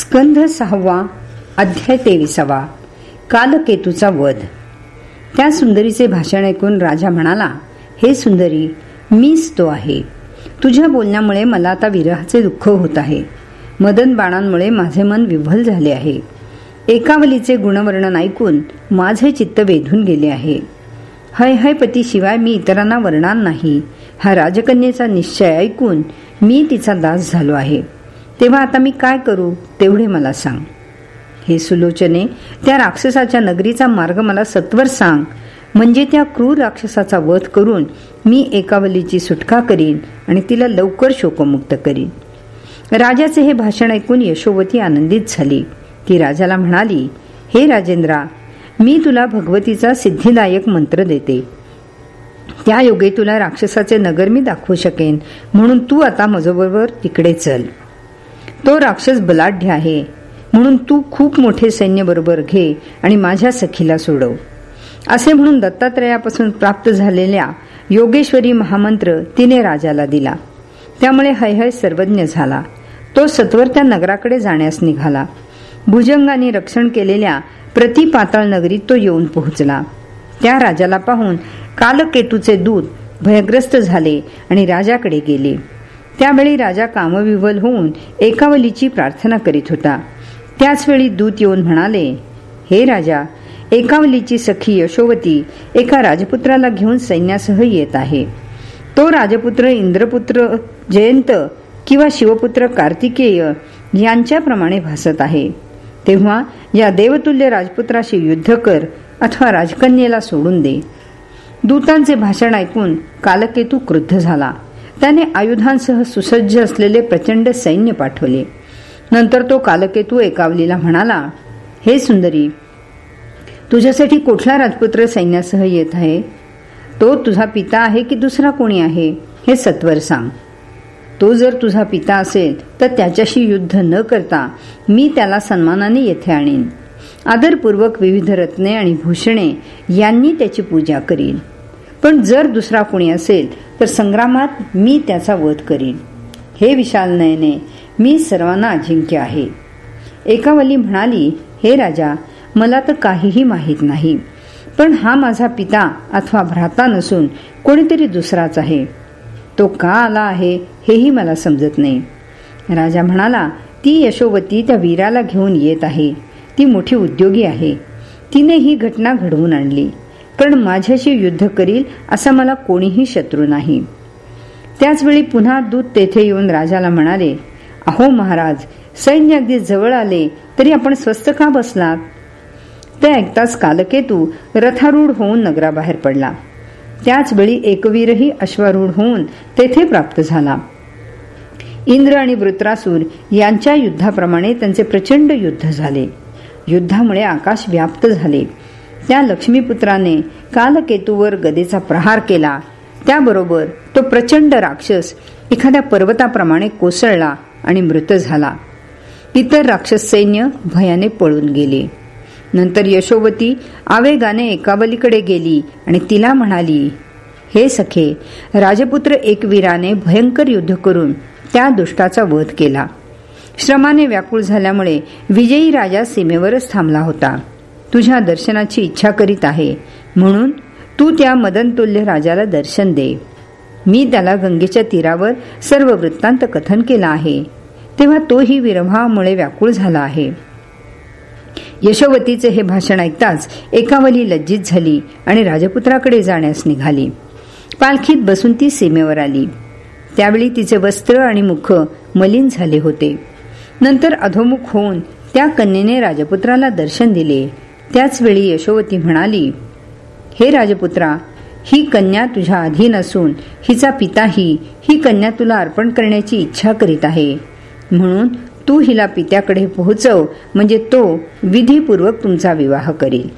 स्कंध सहावा अध्याय तेविसावा कालकेतूचा वध. त्या सुंदरीचे भाषण ऐकून राजा म्हणाला हे सुंदरी मीच तो आहे. तुझ्या बोलण्यामुळे मला आता विरहाचे दुःख होत आहे. मदन बाणांमुळे माझे मन विव्हल झाले आहे. एकावलीचे गुणवर्णन ऐकून माझे चित्त वेधून गेले आहे. हय हय पतीशिवाय मी इतरांना वर्णार नाही. हा राजकन्येचा निश्चय ऐकून मी तिचा दास झालो आहे. तेव्हा आता मी काय करू? तेवढे मला सांग. हे सुलोचने त्या राक्षसाच्या नगरीचा मार्ग मला सत्वर सांग. म्हणजे त्या क्रूर राक्षसाचा वध करून मी एकावलीची सुटका करीन आणि तिला लवकर शोकमुक्त करीन. राजाचे हे भाषण ऐकून यशोवती आनंदित झाली. ती राजाला म्हणाली हे राजेंद्रा मी तुला भगवतीचा सिद्धिदायक मंत्र देते. त्या योगे तुला राक्षसाचे नगर मी दाखवू शकेन म्हणून तू आता माझ्याबरोबर तिकडे चल. तो राक्षस बलाढ्य आहे. म्हणून तू खूप मोठे सैन्य बरोबर घे आणि माझ्या सखीला सोडव. असे म्हणून दत्तात्रयापासून प्राप्त झालेल्या योगेश्वरी महामंत्र तिने राजाला दिला. त्यामुळे हयहय सर्वज्ञ झाला. तो सत्वर त्या नगराकडे जाण्यास निघाला. भुजंगाने रक्षण केलेल्या प्रतिपाताळ नगरीत तो येऊन पोहोचला. त्या राजाला पाहून कालकेतूचे दूत भयग्रस्त झाले आणि राजाकडे गेले. त्यावेळी राजा कामविवल होऊन एकावलीची प्रार्थना करीत होता. त्याचवेळी दूत येऊन म्हणाले हे राजा एकावलीची सखी यशोवती एका राजपुत्राला घेऊन सैन्यासह येत आहे. तो राजपुत्र इंद्रपुत्र जयंत किंवा शिवपुत्र कार्तिकेय यांच्याप्रमाणे भासत आहे. तेव्हा या देवतुल्य राजपुत्राशी युद्ध कर अथवा राजकन्येला सोडून दे. दूतांचे भाषण ऐकून कालकेतू क्रुद्ध झाला. त्याने आयुधांसह सुसज्ज असलेले प्रचंड सैन्य पाठवले. नंतर तो कालकेतू एकावलीला म्हणाला हे सुंदरी तुझ्यासाठी कुठला राजपुत्र सैन्यासह येत आहे? तो तुझा पिता आहे की दुसरा कोणी आहे? हे सत्वर सांग. तो जर तुझा पिता असेल तर त्याच्याशी युद्ध न करता मी त्याला सन्मानाने येथे आणीन. आदरपूर्वक विविध रत्ने आणि भूषणे यांनी त्याची पूजा करीन. पण जर दुसरा कोणी असेल तर संग्रामात मी त्याचा वध करीन. हे विशाल नयने मी सर्वांना अजिंक्य आहे. एकावली म्हणाली हे राजा मला तर काहीही माहीत नाही. पण हा माझा पिता अथवा भ्राता नसून कोणीतरी दुसराच आहे. तो का आला आहे हेही मला समजत नाही. राजा म्हणाला ती यशोवती त्या वीराला घेऊन येत आहे. ती मोठी उद्योगी आहे. तिने ही घटना घडवून आणली. पण माझ्याशी युद्ध करील असा मला कोणीही शत्रू नाही. त्याचवेळी पुन्हा दूत तेथे येऊन राजाला म्हणाले अहो महाराज सैन्य अगदी जवळ आले तरी आपण स्वस्त का बसलात? ते ऐकताच कालकेतू रथारूढ होऊन नगराबाहेर पडला. त्याचवेळी एकवीरही अश्वारूढ होऊन तेथे प्राप्त झाला. इंद्र आणि वृत्रासूर यांच्या युद्धाप्रमाणे त्यांचे प्रचंड युद्ध झाले. युद्धामुळे आकाश व्याप्त झाले. त्या लक्ष्मीपुत्राने कालकेतूवर गदेचा प्रहार केला. त्याबरोबर तो प्रचंड राक्षस एखाद्या पर्वताप्रमाणे कोसळला आणि मृत झाला. इतर राक्षस सैन्य भयाने पळून गेले. नंतर यशोवती आवेगाने एकावलीकडे गेली आणि तिला म्हणाली हे सखे राजपुत्र एकवीराने भयंकर युद्ध करून त्या दुष्टाचा वध केला. श्रमाने व्याकुळ झाल्यामुळे विजयी राजा सीमेवरच थांबला होता. तुझ्या दर्शनाची इच्छा करीत आहे. म्हणून तू त्या मदनतुल्य राजाला दर्शन दे. मी त्याला गंगेच्या तीरावर सर्व वृत्तांत कथन केला आहे. तेव्हा तोही विरभामुळे व्याकुळ झाला आहे. यशोवतीचे हे भाषण ऐकताच एकावली लज्जित झाली आणि राजपुत्राकडे जाण्यास निघाली. पालखीत बसून ती सीमेवर आली. त्यावेळी तिचे वस्त्र आणि मुख मलिन झाले होते. नंतर अधोमुख होऊन त्या कन्येने राजपुत्राला दर्शन दिले. त्याचवेळी यशोवती म्हणाली हे राजपुत्रा ही कन्या तुझ्या अधीन असून हिचा पिताही ही कन्या तुला अर्पण करण्याची इच्छा करीत आहे. म्हणून तू हिला पित्याकडे पोहोचव म्हणजे तो विधीपूर्वक तुमचा विवाह करील.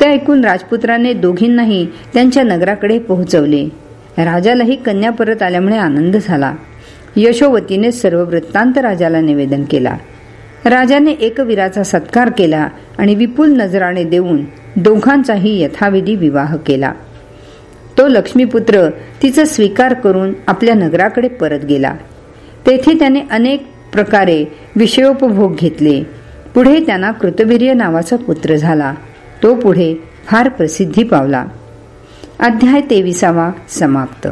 ते ऐकून राजपुत्राने दोघींनाही त्यांच्या नगराकडे पोहोचवले. राजालाही कन्या परत आल्यामुळे आनंद झाला. यशोवतीने सर्व वृत्तांत राजाला निवेदन केला. राजाने एकवीराचा सत्कार केला आणि विपुल नजराने देऊन दोघांचाही यथाविधी विवाह केला. तो लक्ष्मीपुत्र तिचा स्वीकार करून आपल्या नगराकडे परत गेला. तेथे त्याने अनेक प्रकारे विषयोपभोग घेतले. पुढे त्यांना कृतवीर्य नावाचा पुत्र झाला. तो पुढे फार प्रसिद्धी पावला. अध्याय तेविसावा समाप्त.